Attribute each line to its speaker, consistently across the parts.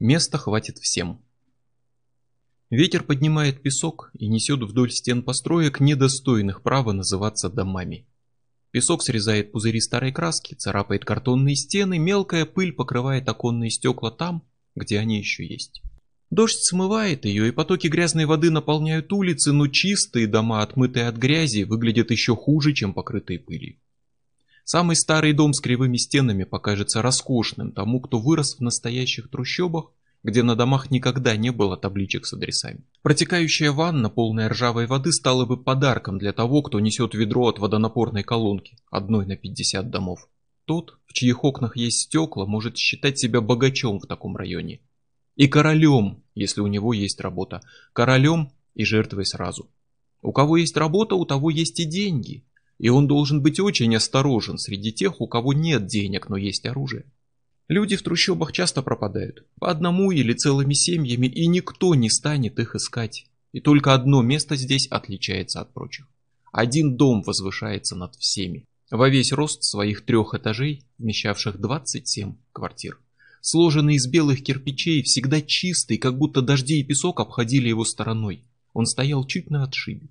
Speaker 1: Места хватит всем. Ветер поднимает песок и несет вдоль стен построек, недостойных права называться домами. Песок срезает пузыри старой краски, царапает картонные стены, мелкая пыль покрывает оконные стекла там, где они еще есть. Дождь смывает ее, и потоки грязной воды наполняют улицы, но чистые дома, отмытые от грязи, выглядят еще хуже, чем покрытые пылью. Самый старый дом с кривыми стенами покажется роскошным тому, кто вырос в настоящих трущобах, где на домах никогда не было табличек с адресами. Протекающая ванна, полная ржавой воды, стала бы подарком для того, кто несет ведро от водонапорной колонки, одной на 50 домов. Тот, в чьих окнах есть стекла, может считать себя богачом в таком районе. И королем, если у него есть работа. Королем и жертвой сразу. У кого есть работа, у того есть и деньги. И он должен быть очень осторожен среди тех, у кого нет денег, но есть оружие. Люди в трущобах часто пропадают, по одному или целыми семьями, и никто не станет их искать. И только одно место здесь отличается от прочих. Один дом возвышается над всеми, во весь рост своих трех этажей, вмещавших 27 квартир. Сложенный из белых кирпичей, всегда чистый, как будто дожди и песок обходили его стороной. Он стоял чуть на отшибе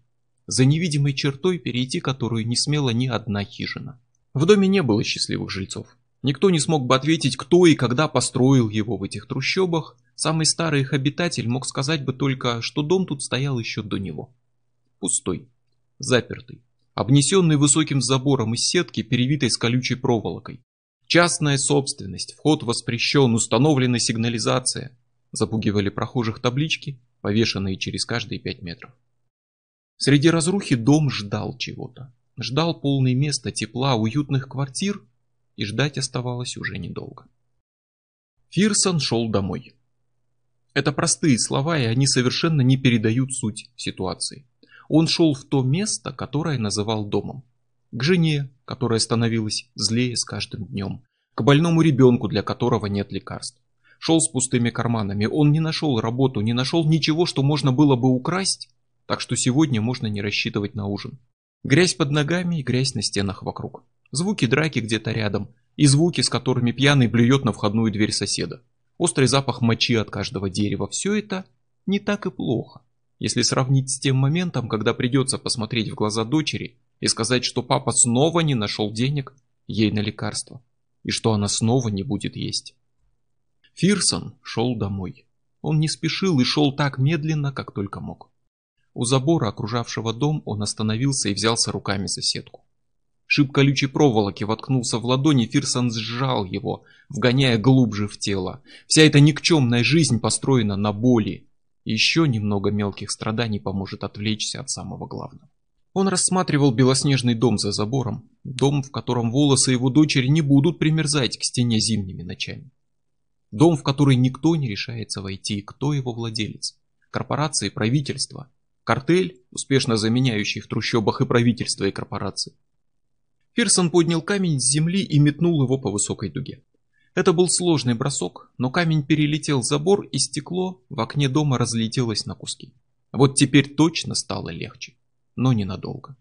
Speaker 1: за невидимой чертой, перейти которую не смела ни одна хижина. В доме не было счастливых жильцов. Никто не смог бы ответить, кто и когда построил его в этих трущобах. Самый старый их обитатель мог сказать бы только, что дом тут стоял еще до него. Пустой, запертый, обнесенный высоким забором из сетки, перевитой с колючей проволокой. Частная собственность, вход воспрещен, установлена сигнализация. Запугивали прохожих таблички, повешенные через каждые пять метров. Среди разрухи дом ждал чего-то. Ждал полный места, тепла, уютных квартир, и ждать оставалось уже недолго. Фирсон шел домой. Это простые слова, и они совершенно не передают суть ситуации. Он шел в то место, которое называл домом. К жене, которая становилась злее с каждым днем. К больному ребенку, для которого нет лекарств. Шел с пустыми карманами. Он не нашел работу, не нашел ничего, что можно было бы украсть, так что сегодня можно не рассчитывать на ужин. Грязь под ногами и грязь на стенах вокруг. Звуки драки где-то рядом, и звуки, с которыми пьяный блюет на входную дверь соседа. Острый запах мочи от каждого дерева. Все это не так и плохо. Если сравнить с тем моментом, когда придется посмотреть в глаза дочери и сказать, что папа снова не нашел денег ей на лекарство, и что она снова не будет есть. Фирсон шел домой. Он не спешил и шел так медленно, как только мог. У забора, окружавшего дом, он остановился и взялся руками за сетку. Шип колючей проволоки воткнулся в ладони, Фирсон сжал его, вгоняя глубже в тело. Вся эта никчемная жизнь построена на боли. еще немного мелких страданий поможет отвлечься от самого главного. Он рассматривал белоснежный дом за забором, дом, в котором волосы его дочери не будут примерзать к стене зимними ночами. Дом, в который никто не решается войти, кто его владелец. Корпорации, правительство, Картель, успешно заменяющий в трущобах и правительство, и корпорации. Фирсон поднял камень с земли и метнул его по высокой дуге. Это был сложный бросок, но камень перелетел забор, и стекло в окне дома разлетелось на куски. Вот теперь точно стало легче, но ненадолго.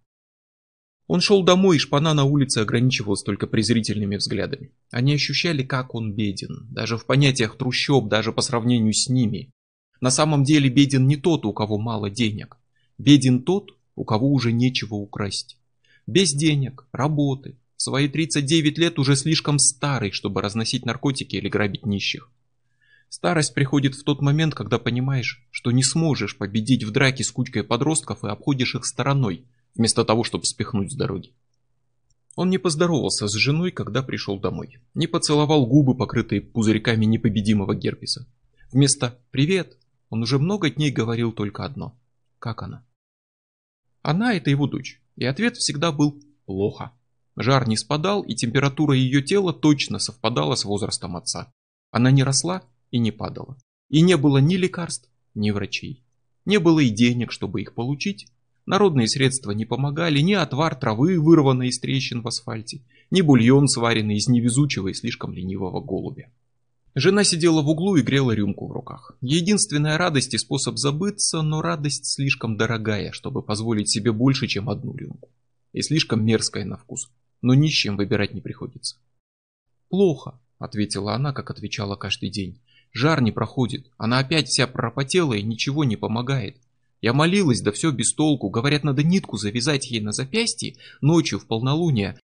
Speaker 1: Он шел домой, и шпана на улице ограничивалась только презрительными взглядами. Они ощущали, как он беден, даже в понятиях трущоб, даже по сравнению с ними. На самом деле беден не тот, у кого мало денег. Беден тот, у кого уже нечего украсть. Без денег, работы, в свои 39 лет уже слишком старый, чтобы разносить наркотики или грабить нищих. Старость приходит в тот момент, когда понимаешь, что не сможешь победить в драке с кучкой подростков и обходишь их стороной, вместо того, чтобы спихнуть с дороги. Он не поздоровался с женой, когда пришел домой. Не поцеловал губы, покрытые пузырьками непобедимого герпеса. Вместо «Привет» Он уже много дней говорил только одно. Как она? Она – это его дочь. И ответ всегда был «плохо». Жар не спадал, и температура ее тела точно совпадала с возрастом отца. Она не росла и не падала. И не было ни лекарств, ни врачей. Не было и денег, чтобы их получить. Народные средства не помогали, ни отвар травы, вырванный из трещин в асфальте, ни бульон, сваренный из невезучего и слишком ленивого голубя. Жена сидела в углу и грела рюмку в руках. Единственная радость и способ забыться, но радость слишком дорогая, чтобы позволить себе больше, чем одну рюмку. И слишком мерзкая на вкус. Но ни с чем выбирать не приходится. «Плохо», — ответила она, как отвечала каждый день.
Speaker 2: Жар не проходит. Она опять вся пропотела и ничего не помогает. Я молилась, да все без толку. Говорят, надо нитку завязать ей на запястье ночью в полнолуние.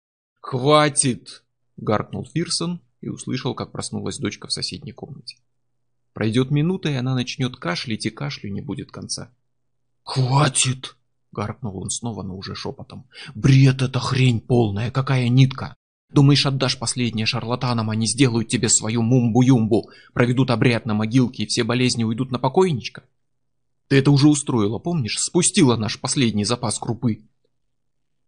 Speaker 2: «Хватит!» — гаркнул Фирсон и услышал, как проснулась дочка в соседней комнате. Пройдет минута, и она начнет кашлять, и кашлю не будет конца.
Speaker 1: «Хватит!» — гаркнул он снова, но уже шепотом. «Бред это хрень полная, какая нитка! Думаешь, отдашь последнее шарлатанам, они сделают тебе свою мумбу-юмбу, проведут обряд на могилке, и все болезни уйдут на покойничка? Ты это уже устроила, помнишь? Спустила наш последний запас крупы».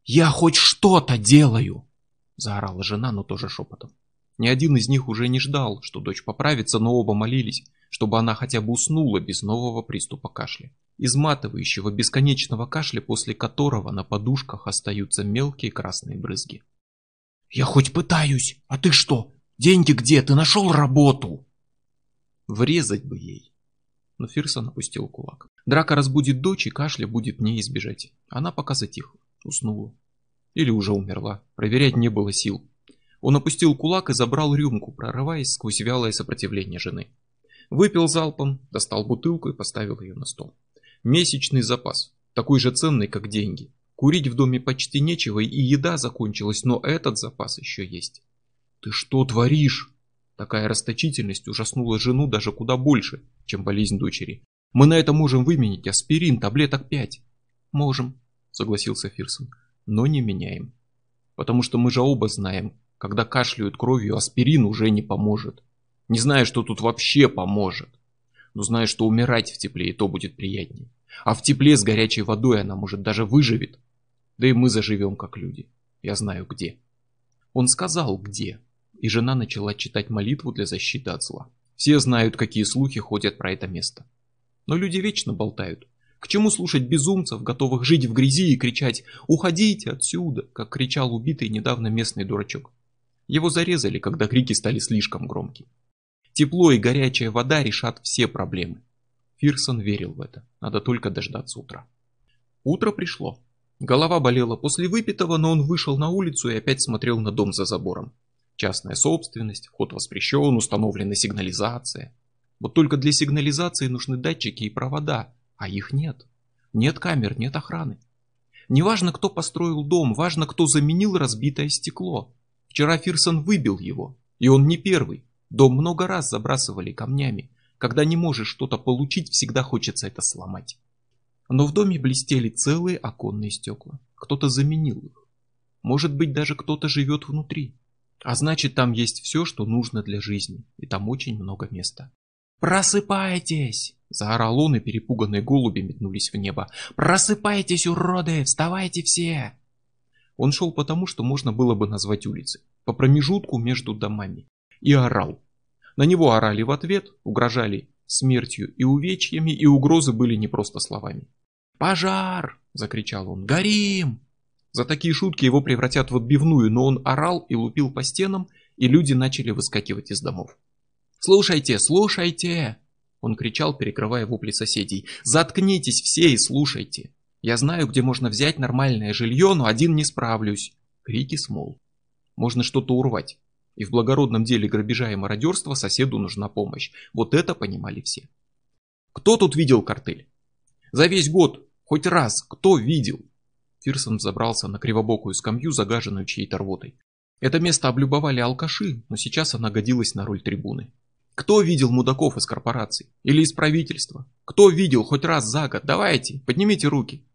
Speaker 1: «Я хоть что-то делаю!» — заорала жена, но тоже шепотом. Ни один из них уже не ждал, что дочь поправится, но оба молились, чтобы она хотя бы уснула без нового приступа кашля. Изматывающего бесконечного кашля, после которого на подушках остаются мелкие красные брызги. «Я хоть пытаюсь, а ты что? Деньги где? Ты нашел работу?» Врезать бы ей. Но Фирсон опустил кулак. Драка разбудит дочь, и кашля будет не избежать. Она пока затихла, уснула. Или уже умерла. Проверять не было сил. Он опустил кулак и забрал рюмку, прорываясь сквозь вялое сопротивление жены. Выпил залпом, достал бутылку и поставил ее на стол. Месячный запас, такой же ценный, как деньги. Курить в доме почти нечего, и еда закончилась, но этот запас еще есть. «Ты что творишь?» Такая расточительность ужаснула жену даже куда больше, чем болезнь дочери. «Мы на это можем выменить аспирин, таблеток пять». «Можем», согласился Фирсон, «но не меняем. Потому что мы же оба знаем, когда кашляют кровью, аспирин уже не поможет. Не знаю, что тут вообще поможет. Но знаю, что умирать в тепле и то будет приятнее. А в тепле с горячей водой она, может, даже выживет. Да и мы заживем как люди. Я знаю где. Он сказал где. И жена начала читать молитву для защиты от зла. Все знают, какие слухи ходят про это место. Но люди вечно болтают. К чему слушать безумцев, готовых жить в грязи и кричать «Уходите отсюда!», как кричал убитый недавно местный дурачок. Его зарезали, когда крики стали слишком громкими. Тепло и горячая вода решат все проблемы. Фирсон верил в это. Надо только дождаться утра. Утро пришло. Голова болела после выпитого, но он вышел на улицу и опять смотрел на дом за забором. Частная собственность, вход воспрещен, установлена сигнализация. Вот только для сигнализации нужны датчики и провода, а их нет. Нет камер, нет охраны. Неважно, кто построил дом, важно, кто заменил разбитое стекло. Вчера Фирсон выбил его, и он не первый. Дом много раз забрасывали камнями. Когда не можешь что-то получить, всегда хочется это сломать. Но в доме блестели целые оконные стекла. Кто-то заменил их. Может быть, даже кто-то живет внутри. А значит, там есть все, что нужно для жизни. И там очень много места. «Просыпайтесь!» — заорал он, и перепуганные голуби метнулись в небо. «Просыпайтесь, уроды! Вставайте все!» Он шел потому, что можно было бы назвать улицей, по промежутку между домами, и орал. На него орали в ответ, угрожали смертью и увечьями, и угрозы были не просто словами. «Пожар!» – закричал он. «Горим!» За такие шутки его превратят в отбивную, но он орал и лупил по стенам, и люди начали выскакивать из домов. «Слушайте, слушайте!» Он кричал, перекрывая вопли соседей. «Заткнитесь все и слушайте!» Я знаю, где можно взять нормальное жилье, но один не справлюсь. Крики смол. Можно что-то урвать. И в благородном деле грабежа и мародерства соседу нужна помощь. Вот это понимали все. Кто тут видел картель? За весь год, хоть раз, кто видел? Фирсон забрался на кривобокую скамью, загаженную чьей-то рвотой. Это место облюбовали алкаши, но сейчас она годилась на роль трибуны. Кто видел мудаков из корпораций? Или из правительства? Кто видел хоть раз за год? Давайте, поднимите руки.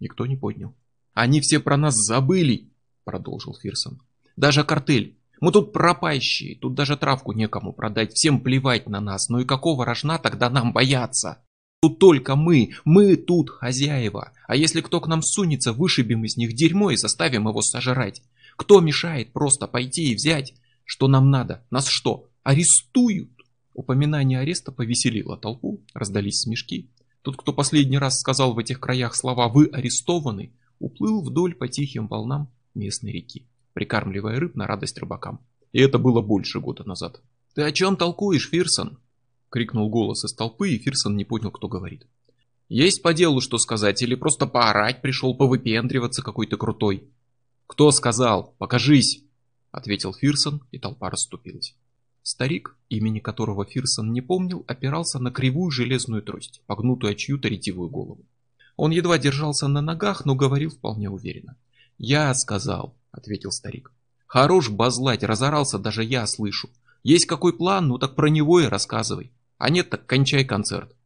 Speaker 1: Никто не поднял. «Они все про нас забыли», — продолжил Фирсон. «Даже картель. Мы тут пропащие, тут даже травку некому продать, всем плевать на нас. Ну и какого рожна тогда нам бояться? Тут только мы, мы тут хозяева. А если кто к нам сунется, вышибем из них дерьмо и заставим его сожрать. Кто мешает просто пойти и взять, что нам надо? Нас что, арестуют?» Упоминание ареста повеселило толпу, раздались смешки. Тот, кто последний раз сказал в этих краях слова «вы арестованы», уплыл вдоль по тихим волнам местной реки, прикармливая рыб на радость рыбакам. И это было больше года назад. «Ты о чем толкуешь, Фирсон?» — крикнул голос из толпы, и Фирсон не понял, кто говорит. «Есть по делу что сказать, или просто поорать пришел, повыпендриваться какой-то крутой?» «Кто сказал? Покажись!» — ответил Фирсон, и толпа расступилась. Старик, имени которого Фирсон не помнил, опирался на кривую железную трость, погнутую о чью-то ретивую голову. Он едва держался на ногах, но говорил вполне уверенно. «Я сказал», — ответил старик. «Хорош базлать, разорался, даже я слышу. Есть какой план, ну так про него и рассказывай. А нет, так кончай концерт».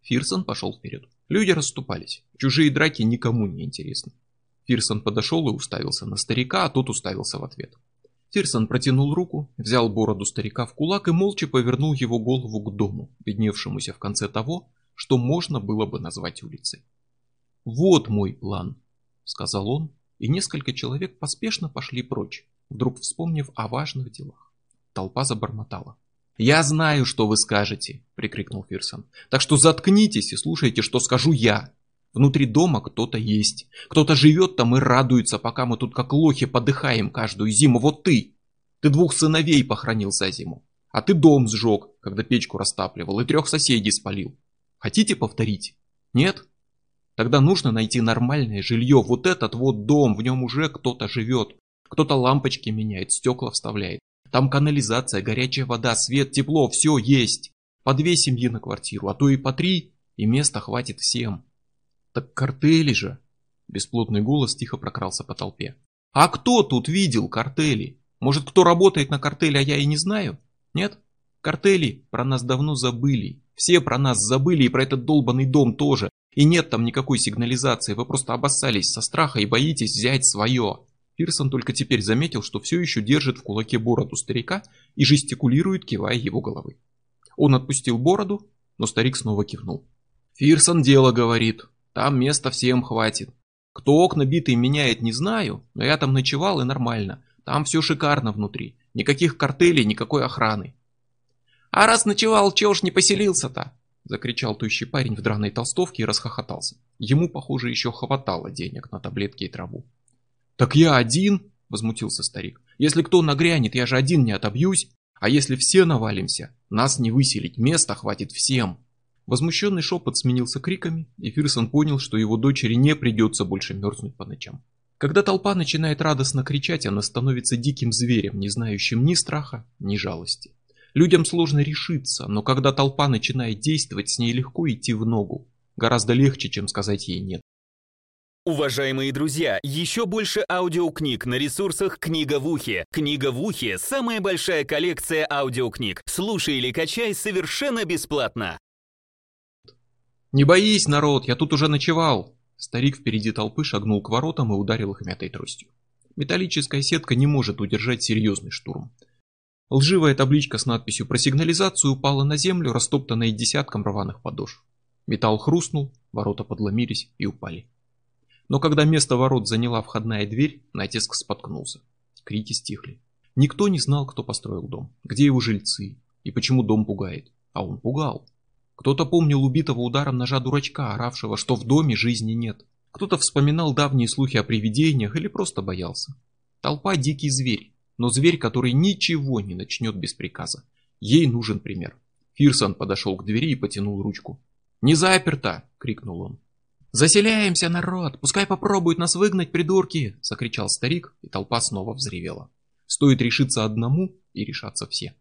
Speaker 1: Фирсон пошел вперед. Люди расступались. Чужие драки никому не интересны. Фирсон подошел и уставился на старика, а тот уставился в ответ. Фирсон протянул руку, взял бороду старика в кулак и молча повернул его голову к дому, видневшемуся в конце того, что можно было бы назвать улицей. «Вот мой план», — сказал он, и несколько человек поспешно пошли прочь, вдруг вспомнив о важных делах. Толпа забормотала. «Я знаю, что вы скажете!» — прикрикнул Фирсон. «Так что заткнитесь и слушайте, что скажу я!» Внутри дома кто-то есть. Кто-то живет там и радуется, пока мы тут как лохи подыхаем каждую зиму. Вот ты. Ты двух сыновей похоронил за зиму. А ты дом сжег, когда печку растапливал, и трех соседей спалил. Хотите повторить? Нет? Тогда нужно найти нормальное жилье. Вот этот вот дом, в нем уже кто-то живет. Кто-то лампочки меняет, стекла вставляет. Там канализация, горячая вода, свет, тепло, все есть. По две семьи на квартиру, а то и по три, и места хватит всем. Так картели же. Бесплотный голос тихо прокрался по толпе. А кто тут видел картели? Может, кто работает на картеле, а я и не знаю? Нет? Картели про нас давно забыли. Все про нас забыли и про этот долбанный дом тоже. И нет там никакой сигнализации, вы просто обоссались со страха и боитесь взять свое. Пирсон только теперь заметил, что все еще держит в кулаке бороду старика и жестикулирует, кивая его головой. Он отпустил бороду, но старик снова кивнул. «Фирсон дело говорит. Там места всем хватит. Кто окна битые меняет, не знаю, но я там ночевал и нормально. Там все шикарно внутри. Никаких картелей, никакой охраны. А раз ночевал, чего ж не поселился-то? Закричал тощий парень в драной толстовке и расхохотался. Ему, похоже, еще хватало денег на таблетки и траву. «Так я один?» – возмутился старик. «Если кто нагрянет, я же один не отобьюсь. А если все навалимся, нас не выселить, места хватит всем». Возмущенный шепот сменился криками, и Фирсон понял, что его дочери не придется больше мерзнуть по ночам. Когда толпа начинает радостно кричать, она становится диким зверем, не знающим ни страха, ни жалости. Людям сложно решиться, но когда толпа начинает действовать, с ней легко идти в ногу. Гораздо легче, чем сказать ей «нет».
Speaker 3: Уважаемые друзья, еще больше аудиокниг на ресурсах «Книга в ухе». «Книга в ухе» — самая большая коллекция аудиокниг. Слушай или качай совершенно бесплатно.
Speaker 1: «Не боись, народ, я тут уже ночевал!» Старик впереди толпы шагнул к воротам и ударил их мятой тростью. Металлическая сетка не может удержать серьезный штурм. Лживая табличка с надписью про сигнализацию упала на землю, растоптанная десятком рваных подошв. Металл хрустнул, ворота подломились и упали. Но когда место ворот заняла входная дверь, натиск споткнулся. Крики стихли. Никто не знал, кто построил дом, где его жильцы и почему дом пугает. А он пугал. Кто-то помнил убитого ударом ножа дурачка, оравшего, что в доме жизни нет. Кто-то вспоминал давние слухи о привидениях или просто боялся. Толпа – дикий зверь, но зверь, который ничего не начнет без приказа. Ей нужен пример. Фирсон подошел к двери и потянул ручку. «Не заперто!» – крикнул он. «Заселяемся, народ! Пускай попробуют нас выгнать, придурки!» – закричал старик, и толпа снова взревела. Стоит решиться одному, и решаться все.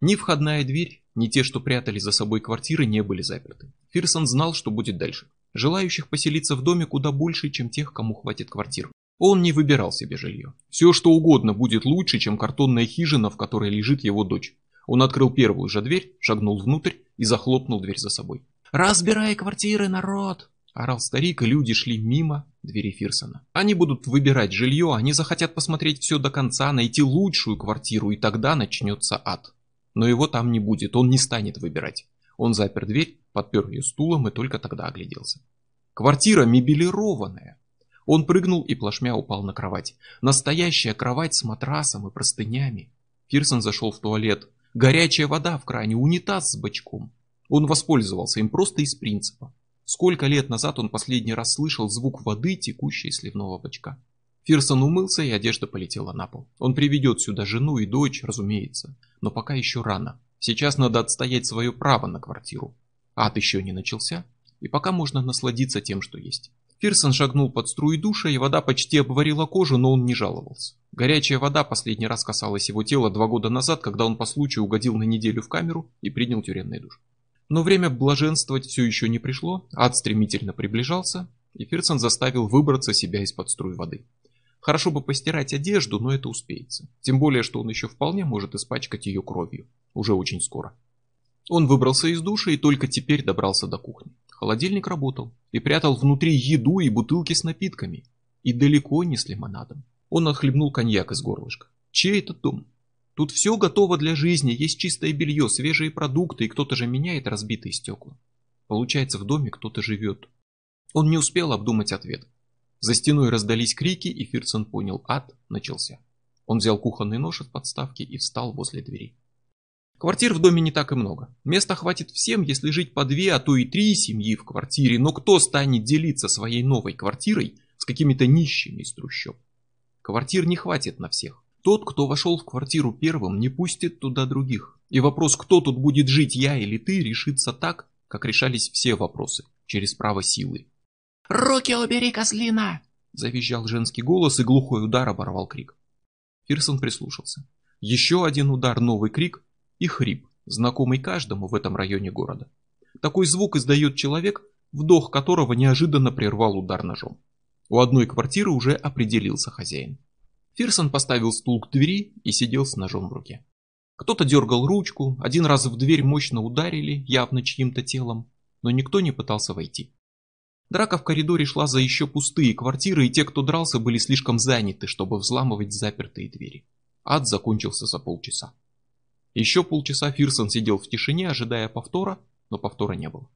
Speaker 1: Ни входная дверь, ни те, что прятали за собой квартиры, не были заперты. Фирсон знал, что будет дальше. Желающих поселиться в доме куда больше, чем тех, кому хватит квартир. Он не выбирал себе жилье. Все, что угодно будет лучше, чем картонная хижина, в которой лежит его дочь. Он открыл первую же дверь, шагнул внутрь и захлопнул дверь за собой. «Разбирай квартиры, народ!» Орал старик, и люди шли мимо двери Фирсона. Они будут выбирать жилье, они захотят посмотреть все до конца, найти лучшую квартиру, и тогда начнется ад. Но его там не будет, он не станет выбирать. Он запер дверь, подпер ее стулом и только тогда огляделся. Квартира мебелированная. Он прыгнул и плашмя упал на кровать. Настоящая кровать с матрасом и простынями. Фирсон зашел в туалет. Горячая вода в кране, унитаз с бачком. Он воспользовался им просто из принципа. Сколько лет назад он последний раз слышал звук воды, текущей из сливного бачка. Фирсон умылся, и одежда полетела на пол. Он приведет сюда жену и дочь, разумеется. Но пока еще рано. Сейчас надо отстоять свое право на квартиру. Ад еще не начался, и пока можно насладиться тем, что есть. Фирсон шагнул под струи душа, и вода почти обварила кожу, но он не жаловался. Горячая вода последний раз касалась его тела два года назад, когда он по случаю угодил на неделю в камеру и принял тюремный душ. Но время блаженствовать все еще не пришло, ад стремительно приближался, и Фирсон заставил выбраться себя из-под струй воды. Хорошо бы постирать одежду, но это успеется. Тем более, что он еще вполне может испачкать ее кровью. Уже очень скоро. Он выбрался из душа и только теперь добрался до кухни. Холодильник работал и прятал внутри еду и бутылки с напитками. И далеко не с лимонадом. Он отхлебнул коньяк из горлышка. Чей это дом? Тут все готово для жизни, есть чистое белье, свежие продукты, и кто-то же меняет разбитые стекла. Получается, в доме кто-то живет. Он не успел обдумать ответ. За стеной раздались крики, и Фирсон понял, ад начался. Он взял кухонный нож от подставки и встал возле двери. Квартир в доме не так и много. Места хватит всем, если жить по две, а то и три семьи в квартире, но кто станет делиться своей новой квартирой с какими-то нищими из трущоб? Квартир не хватит на всех. Тот, кто вошел в квартиру первым, не пустит туда других. И вопрос, кто тут будет жить, я или ты, решится так, как решались все вопросы, через право силы.
Speaker 4: «Руки убери, козлина!» Завизжал женский голос, и глухой удар оборвал крик.
Speaker 1: Фирсон прислушался. Еще один удар, новый крик, и хрип, знакомый каждому в этом районе города. Такой звук издает человек, вдох которого неожиданно прервал удар ножом. У одной квартиры уже определился хозяин. Фирсон поставил стул к двери и сидел с ножом в руке. Кто-то дергал ручку, один раз в дверь мощно ударили, явно чьим-то телом, но никто не пытался войти. Драка в коридоре шла за еще пустые квартиры, и те, кто дрался, были слишком заняты, чтобы взламывать запертые двери. Ад закончился за полчаса. Еще полчаса Фирсон сидел в тишине, ожидая повтора, но повтора не было.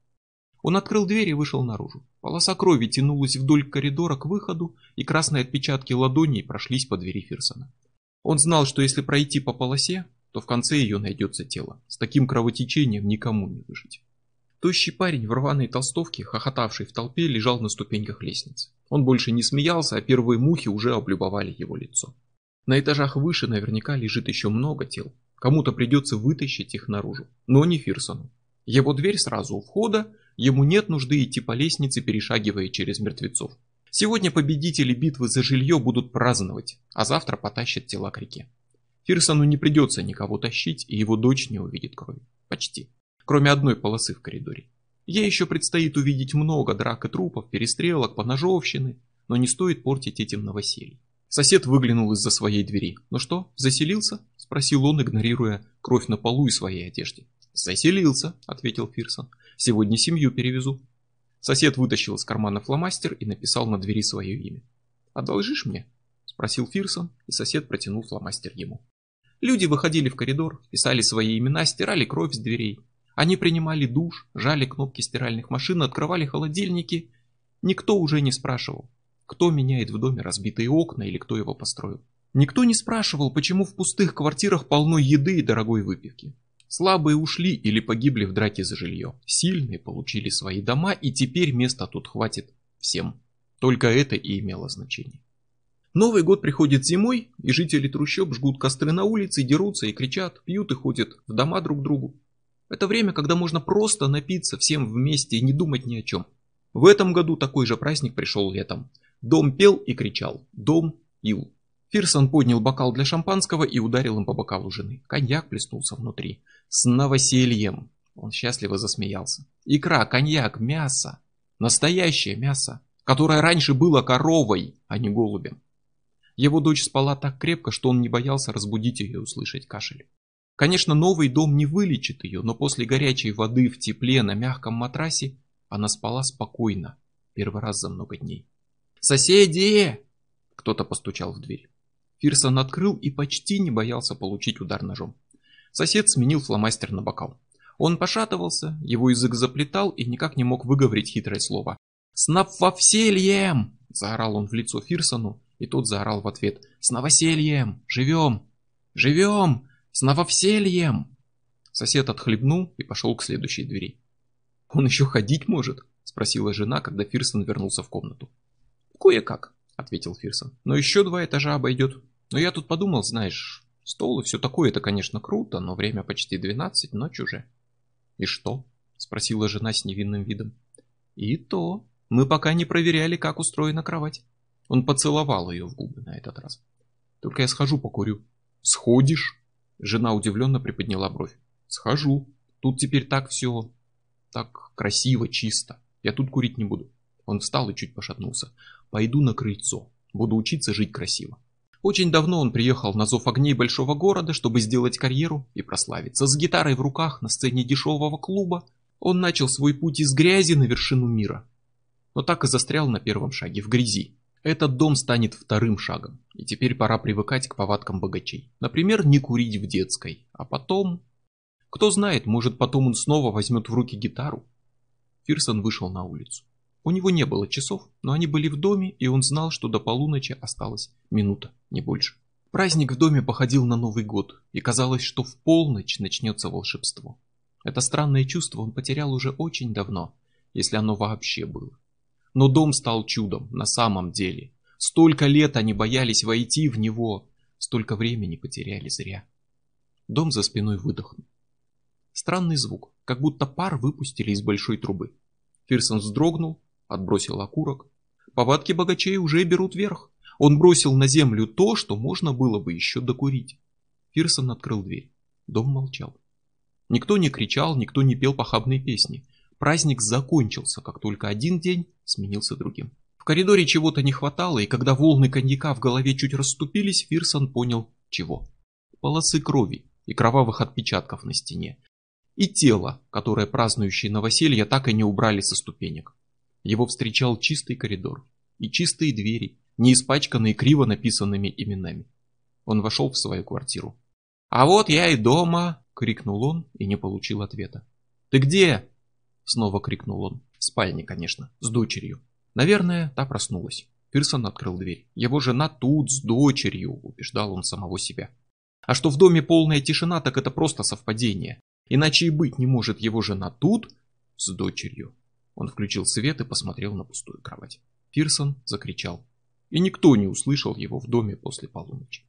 Speaker 1: Он открыл дверь и вышел наружу. Полоса крови тянулась вдоль коридора к выходу, и красные отпечатки ладоней прошлись по двери Фирсона. Он знал, что если пройти по полосе, то в конце ее найдется тело. С таким кровотечением никому не выжить. Тощий парень в рваной толстовке, хохотавший в толпе, лежал на ступеньках лестницы. Он больше не смеялся, а первые мухи уже облюбовали его лицо. На этажах выше наверняка лежит еще много тел. Кому-то придется вытащить их наружу, но не Фирсону. Его дверь сразу у входа, ему нет нужды идти по лестнице, перешагивая через мертвецов. Сегодня победители битвы за жилье будут праздновать, а завтра потащат тела к реке. Фирсону не придется никого тащить, и его дочь не увидит крови. Почти. Кроме одной полосы в коридоре. Ей еще предстоит увидеть много драк и трупов, перестрелок, поножовщины, но не стоит портить этим новоселье. Сосед выглянул из-за своей двери. «Ну что, заселился?» – спросил он, игнорируя кровь на полу и своей одежде. «Заселился», – ответил Фирсон. «Сегодня семью перевезу». Сосед вытащил из кармана фломастер и написал на двери свое имя. «Одолжишь мне?» – спросил Фирсон, и сосед протянул фломастер ему. Люди выходили в коридор, писали свои имена, стирали кровь с дверей. Они принимали душ, жали кнопки стиральных машин, открывали холодильники. Никто уже не спрашивал, кто меняет в доме разбитые окна или кто его построил? Никто не спрашивал, почему в пустых квартирах полно еды и дорогой выпивки. Слабые ушли или погибли в драке за жилье. Сильные получили свои дома и теперь места тут хватит всем. Только это и имело значение. Новый год приходит зимой, и жители трущоб жгут костры на улице, дерутся и кричат, пьют и ходят в дома друг к другу. Это время, когда можно просто напиться всем вместе и не думать ни о чем. В этом году такой же праздник пришел летом. Дом пел и кричал. Дом ил. Фирсон поднял бокал для шампанского и ударил им по бокалу жены. Коньяк плеснулся внутри. С новосельем. Он счастливо засмеялся. Икра, коньяк, мясо. Настоящее мясо, которое раньше было коровой, а не голубем. Его дочь спала так крепко, что он не боялся разбудить ее и услышать кашель. Конечно, новый дом не вылечит ее, но после горячей воды в тепле на мягком матрасе она спала спокойно, первый раз за много дней. «Соседи!» Кто-то постучал в дверь. Фирсон открыл и почти не боялся получить удар ножом. Сосед сменил фломастер на бокал. Он пошатывался, его язык заплетал и никак не мог выговорить хитрое слово. «С новосельем!» – заорал он в лицо Фирсону, и тот заорал в ответ. «С новосельем! Живем! Живем! С новосельем!» Сосед отхлебнул и пошел к следующей двери. «Он еще ходить может?» – спросила жена, когда Фирсон вернулся в комнату. «Кое-как», — ответил Фирсон. «Но еще два этажа обойдет. Но я тут подумал, знаешь, стол и все такое, это, конечно, круто, но время почти двенадцать, ночь уже». «И что?» — спросила жена с невинным видом. «И то», Мы пока не проверяли, как устроена кровать. Он поцеловал ее в губы на этот раз. Только я схожу покурю. Сходишь? Жена удивленно приподняла бровь. Схожу. Тут теперь так все, так красиво, чисто. Я тут курить не буду. Он встал и чуть пошатнулся. Пойду на крыльцо. Буду учиться жить красиво. Очень давно он приехал на зов огней большого города, чтобы сделать карьеру и прославиться. С гитарой в руках на сцене дешевого клуба он начал свой путь из грязи на вершину мира. Но так и застрял на первом шаге, в грязи. Этот дом станет вторым шагом, и теперь пора привыкать к повадкам богачей. Например, не курить в детской, а потом... Кто знает, может потом он снова возьмет в руки гитару. Фирсон вышел на улицу. У него не было часов, но они были в доме, и он знал, что до полуночи осталась минута, не больше. Праздник в доме походил на Новый год, и казалось, что в полночь начнется волшебство. Это странное чувство он потерял уже очень давно, если оно вообще было. Но дом стал чудом, на самом деле. Столько лет они боялись войти в него, столько времени потеряли зря. Дом за спиной выдохнул. Странный звук, как будто пар выпустили из большой трубы. Фирсон вздрогнул, отбросил окурок. Повадки богачей уже берут верх. Он бросил на землю то, что можно было бы еще докурить. Фирсон открыл дверь. Дом молчал. Никто не кричал, никто не пел похабные песни. Праздник закончился, как только один день сменился другим. В коридоре чего-то не хватало, и когда волны коньяка в голове чуть расступились, Фирсон понял, чего. Полосы крови и кровавых отпечатков на стене. И тело, которое празднующие новоселье так и не убрали со ступенек. Его встречал чистый коридор и чистые двери, не испачканные криво написанными именами. Он вошел в свою квартиру. «А вот я и дома!» — крикнул он и не получил ответа. «Ты где?» — снова крикнул он. В спальне, конечно, с дочерью. Наверное, та проснулась. Пирсон открыл дверь. Его жена тут с дочерью, убеждал он самого себя. А что в доме полная тишина, так это просто совпадение. Иначе и быть не может его жена тут с дочерью. Он включил свет и посмотрел на пустую кровать. Пирсон закричал. И никто не услышал его в доме после полуночи.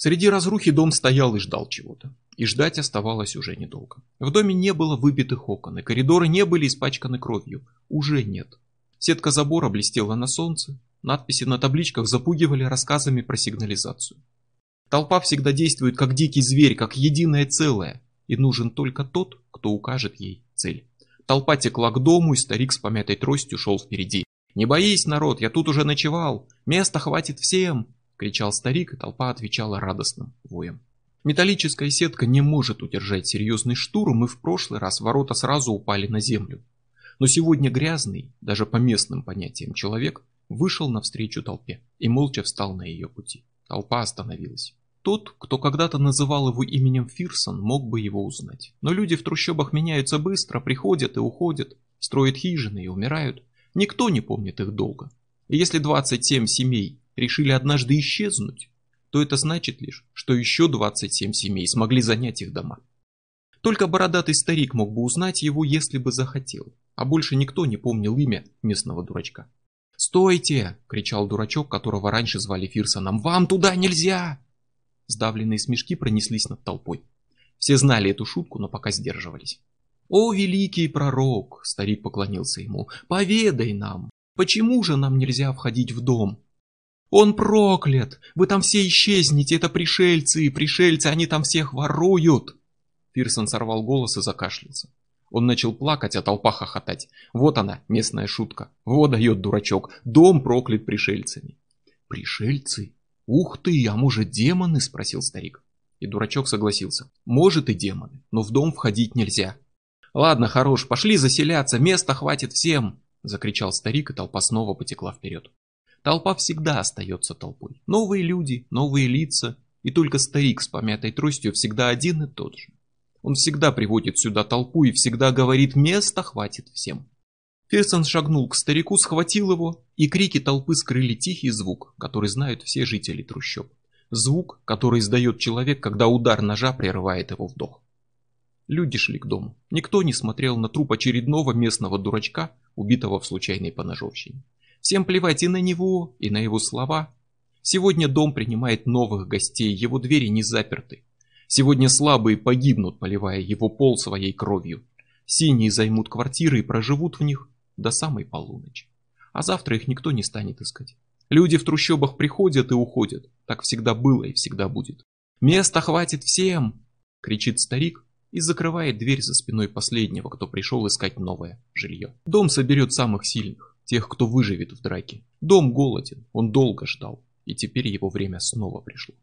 Speaker 1: Среди разрухи дом стоял и ждал чего-то. И ждать оставалось уже недолго. В доме не было выбитых окон, и коридоры не были испачканы кровью. Уже нет. Сетка забора блестела на солнце, надписи на табличках запугивали рассказами про сигнализацию. Толпа всегда действует как дикий зверь, как единое целое, и нужен только тот, кто укажет ей цель. Толпа текла к дому, и старик с помятой тростью шел впереди. «Не боись, народ, я тут уже ночевал. Места хватит всем!» — кричал старик, и толпа отвечала радостным воем. Металлическая сетка не может удержать серьезный штурм, и в прошлый раз ворота сразу упали на землю. Но сегодня грязный, даже по местным понятиям, человек вышел навстречу толпе и молча встал на ее пути. Толпа остановилась. Тот, кто когда-то называл его именем Фирсон, мог бы его узнать. Но люди в трущобах меняются быстро, приходят и уходят, строят хижины и умирают. Никто не помнит их долго. И если 27 семей решили однажды исчезнуть, то это значит лишь, что еще 27 семей смогли занять их дома. Только бородатый старик мог бы узнать его, если бы захотел, а больше никто не помнил имя местного дурачка. «Стойте!» — кричал дурачок, которого раньше звали Фирсоном. «Вам туда нельзя!» Сдавленные смешки пронеслись над толпой. Все знали эту шутку, но пока сдерживались. «О, великий пророк!» — старик поклонился ему. «Поведай нам, почему же нам нельзя входить в дом?» «Он проклят! Вы там все исчезнете, это пришельцы, пришельцы, они там всех воруют!» Фирсон сорвал голос и закашлялся. Он начал плакать, а толпа хохотать. Вот она, местная шутка. Вот дает дурачок. Дом проклят пришельцами. «Пришельцы?» «Ух ты, а может демоны?» – спросил старик. И дурачок согласился. «Может и демоны, но в дом входить нельзя». «Ладно, хорош, пошли заселяться, места хватит всем!» – закричал старик, и толпа снова потекла вперед. Толпа всегда остается толпой. Новые люди, новые лица, и только старик с помятой тростью всегда один и тот же. Он всегда приводит сюда толпу и всегда говорит «места хватит всем». Ферсон шагнул к старику, схватил его, и крики толпы скрыли тихий звук, который знают все жители трущоб. Звук, который издает человек, когда удар ножа прерывает его вдох. Люди шли к дому. Никто не смотрел на труп очередного местного дурачка, убитого в случайной поножовщине. Всем плевать и на него, и на его слова. Сегодня дом принимает новых гостей, его двери не заперты. Сегодня слабые погибнут, поливая его пол своей кровью. Синие займут квартиры и проживут в них, до самой полуночи. А завтра их никто не станет искать. Люди в трущобах приходят и уходят. Так всегда было и всегда будет. «Места хватит всем!» — кричит старик и закрывает дверь за спиной последнего, кто пришел искать новое жилье. Дом соберет самых сильных, тех, кто выживет в драке. Дом голоден, он долго ждал, и теперь его время снова пришло.